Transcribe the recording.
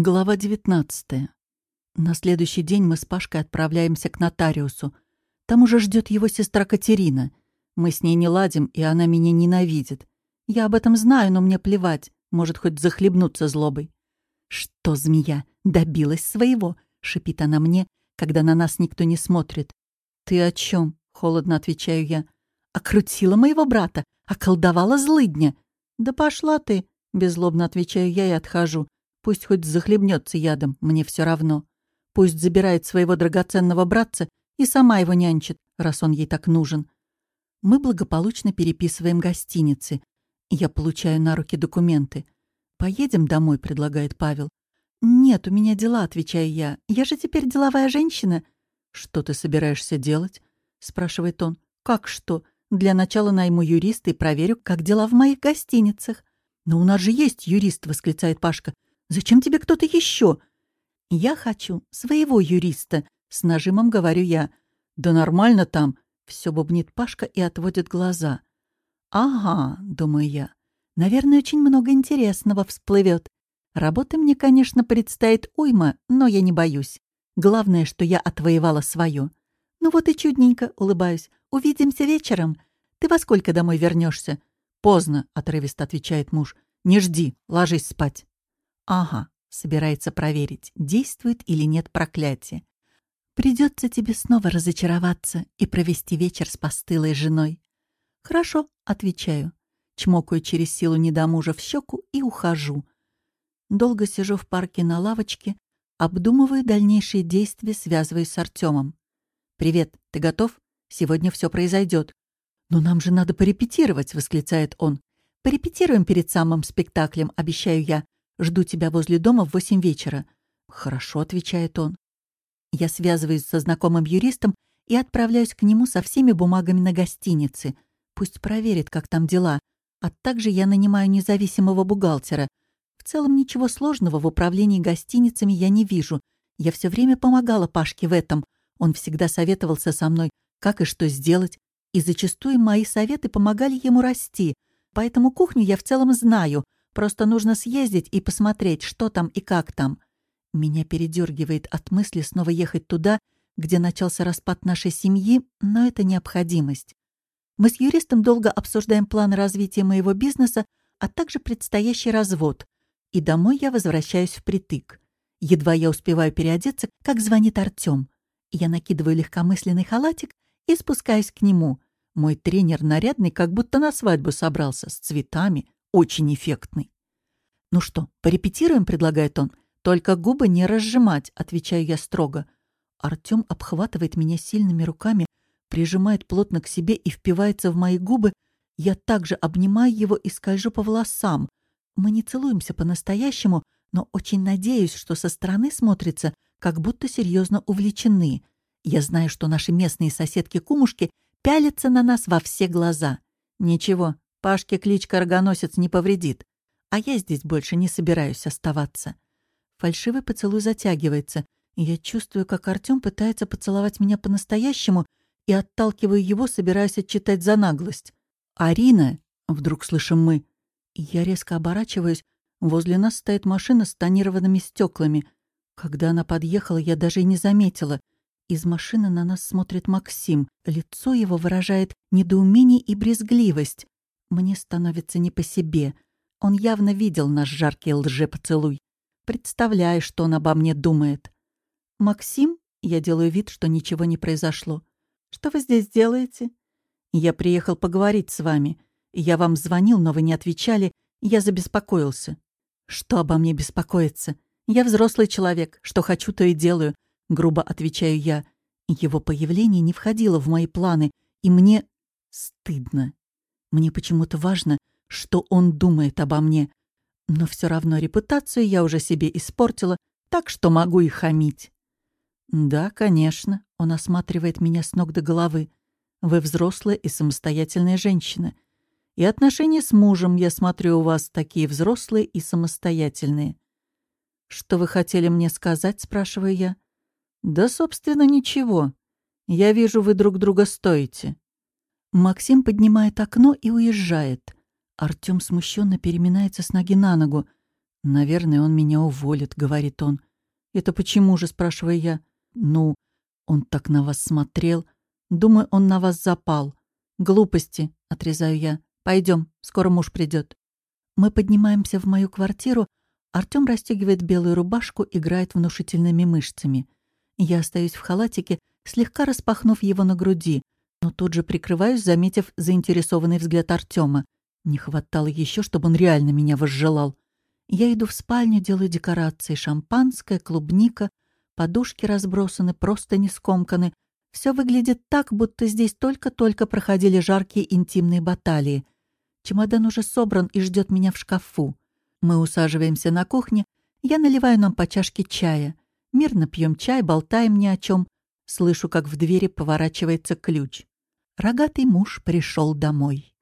Глава 19. На следующий день мы с Пашкой отправляемся к нотариусу. Там уже ждет его сестра Катерина. Мы с ней не ладим, и она меня ненавидит. Я об этом знаю, но мне плевать. Может, хоть захлебнуться злобой. «Что, змея, добилась своего?» — шипит она мне, когда на нас никто не смотрит. «Ты о чем? холодно отвечаю я. «Окрутила моего брата, околдовала злыдня». «Да пошла ты!» — беззлобно отвечаю я и отхожу. Пусть хоть захлебнется ядом, мне все равно. Пусть забирает своего драгоценного братца и сама его нянчит, раз он ей так нужен. Мы благополучно переписываем гостиницы. Я получаю на руки документы. «Поедем домой», — предлагает Павел. «Нет, у меня дела», — отвечаю я. «Я же теперь деловая женщина». «Что ты собираешься делать?» — спрашивает он. «Как что? Для начала найму юриста и проверю, как дела в моих гостиницах». «Но у нас же есть юрист», — восклицает Пашка. Зачем тебе кто-то еще? Я хочу своего юриста, с нажимом говорю я. Да нормально там, все бубнит Пашка и отводит глаза. Ага, думаю я. Наверное, очень много интересного всплывет. Работы мне, конечно, предстоит уйма, но я не боюсь. Главное, что я отвоевала свое. Ну вот и чудненько, улыбаюсь. Увидимся вечером. Ты во сколько домой вернешься? Поздно, отрывисто отвечает муж. Не жди, ложись спать. Ага, собирается проверить, действует или нет проклятие. Придется тебе снова разочароваться и провести вечер с постылой женой. Хорошо, отвечаю. Чмокаю через силу недомужа в щеку и ухожу. Долго сижу в парке на лавочке, обдумываю дальнейшие действия, связываясь с Артемом. «Привет, ты готов? Сегодня все произойдет. «Но нам же надо порепетировать», — восклицает он. «Порепетируем перед самым спектаклем, обещаю я. Жду тебя возле дома в восемь вечера». «Хорошо», — отвечает он. Я связываюсь со знакомым юристом и отправляюсь к нему со всеми бумагами на гостинице. Пусть проверит, как там дела. А также я нанимаю независимого бухгалтера. В целом ничего сложного в управлении гостиницами я не вижу. Я все время помогала Пашке в этом. Он всегда советовался со мной, как и что сделать. И зачастую мои советы помогали ему расти. Поэтому кухню я в целом знаю — Просто нужно съездить и посмотреть, что там и как там. Меня передергивает от мысли снова ехать туда, где начался распад нашей семьи, но это необходимость. Мы с юристом долго обсуждаем план развития моего бизнеса, а также предстоящий развод. И домой я возвращаюсь впритык. Едва я успеваю переодеться, как звонит Артём. Я накидываю легкомысленный халатик и спускаюсь к нему. Мой тренер нарядный, как будто на свадьбу собрался, с цветами, очень эффектный. «Ну что, порепетируем?» — предлагает он. «Только губы не разжимать», — отвечаю я строго. Артём обхватывает меня сильными руками, прижимает плотно к себе и впивается в мои губы. Я также обнимаю его и скольжу по волосам. Мы не целуемся по-настоящему, но очень надеюсь, что со стороны смотрится, как будто серьезно увлечены. Я знаю, что наши местные соседки-кумушки пялятся на нас во все глаза. Ничего, Пашке кличка Рогоносец не повредит. А я здесь больше не собираюсь оставаться. Фальшивый поцелуй затягивается, и я чувствую, как Артём пытается поцеловать меня по-настоящему и отталкиваю его, собираясь отчитать за наглость. «Арина!» — вдруг слышим мы. Я резко оборачиваюсь. Возле нас стоит машина с тонированными стеклами. Когда она подъехала, я даже и не заметила. Из машины на нас смотрит Максим. Лицо его выражает недоумение и брезгливость. Мне становится не по себе. Он явно видел наш жаркий лжепоцелуй. Представляю, что он обо мне думает. «Максим?» Я делаю вид, что ничего не произошло. «Что вы здесь делаете?» «Я приехал поговорить с вами. Я вам звонил, но вы не отвечали. Я забеспокоился». «Что обо мне беспокоиться? Я взрослый человек. Что хочу, то и делаю», — грубо отвечаю я. Его появление не входило в мои планы, и мне стыдно. Мне почему-то важно, что он думает обо мне. Но все равно репутацию я уже себе испортила, так что могу и хамить. «Да, конечно», — он осматривает меня с ног до головы. «Вы взрослая и самостоятельная женщина. И отношения с мужем, я смотрю, у вас такие взрослые и самостоятельные». «Что вы хотели мне сказать?» — спрашиваю я. «Да, собственно, ничего. Я вижу, вы друг друга стоите». Максим поднимает окно и уезжает. Артём смущенно переминается с ноги на ногу. «Наверное, он меня уволит», — говорит он. «Это почему же?» — спрашиваю я. «Ну, он так на вас смотрел. Думаю, он на вас запал. Глупости», — отрезаю я. Пойдем, скоро муж придет. Мы поднимаемся в мою квартиру. Артем расстегивает белую рубашку, играет внушительными мышцами. Я остаюсь в халатике, слегка распахнув его на груди, но тут же прикрываюсь, заметив заинтересованный взгляд Артема. Не хватало еще, чтобы он реально меня возжелал. Я иду в спальню, делаю декорации. Шампанское, клубника, подушки разбросаны, просто не скомканы. Все выглядит так, будто здесь только-только проходили жаркие интимные баталии. Чемодан уже собран и ждет меня в шкафу. Мы усаживаемся на кухне. Я наливаю нам по чашке чая. Мирно пьем чай, болтаем ни о чем. Слышу, как в двери поворачивается ключ. Рогатый муж пришел домой.